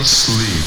asleep.